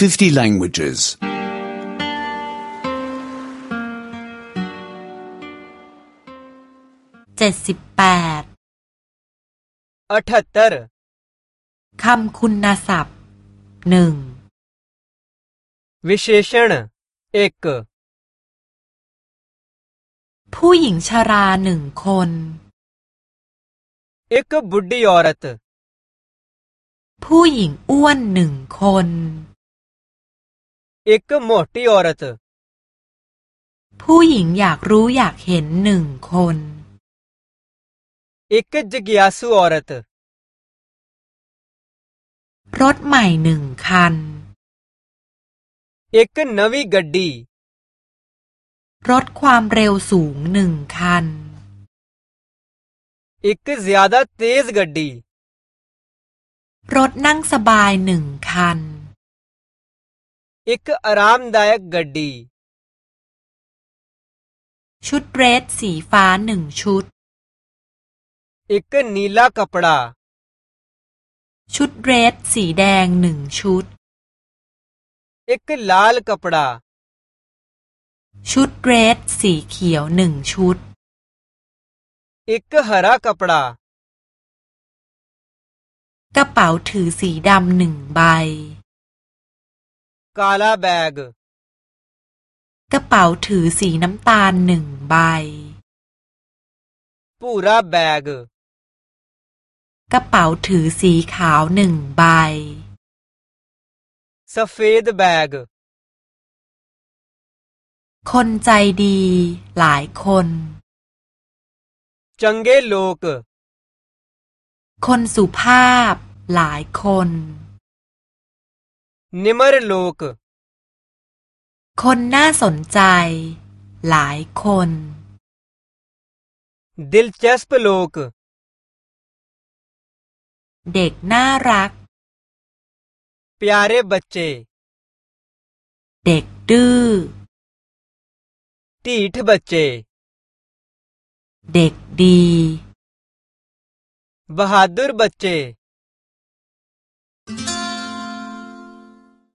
50 languages. เจ็ดสิบแปด अठहत्तर คำคุณศัพท์หนึ่ง विशेषण एक ผู้หญิงชราหนึ่งคน एक बुढ़ी औरत ผู้หญิงอ้วนหนึ่งคน एक मोटी औरत ผู้หญิงอยากรู้อยากเห็นหนึ่งคน एक जिज्ञासु औरत รถใหม่หนึ่งคัน एक नवी गड्डी รถความเร็วสูงหนึ่งคัน एक ज्यादा तेज गड्डी รถนั่งสบายหนึ่งคัน एक आरामदायक गड्डी ชุดเดรสสีฟ้าหนึ่งชุด एक नीला कपड़ा ชุดเดรสสีแดงหนึ่งชุด एक लाल कपड़ा ชุดเดรสสีเขียวหนึ่งชุด एक हरा कपड़ा กระเป๋าถือสีดำหนึ่งใบ काला बैग กระเป๋าถือสีน้ำตาลหนึ่งใบ पूरा बैग กระเป๋าถือสีขาวหนึ่งใบ सफेद बैग คนใจดีหลายคน चंगे लोग คนสุภาพหลายคน निमर लोग คนน่าสนใจ หลายคน दिलचस्प लोग เด็กน่ารัก प्यारे बच्चे เด็กดื้อ ढीठ बच्चे เด็กดี बहादुर बच्चे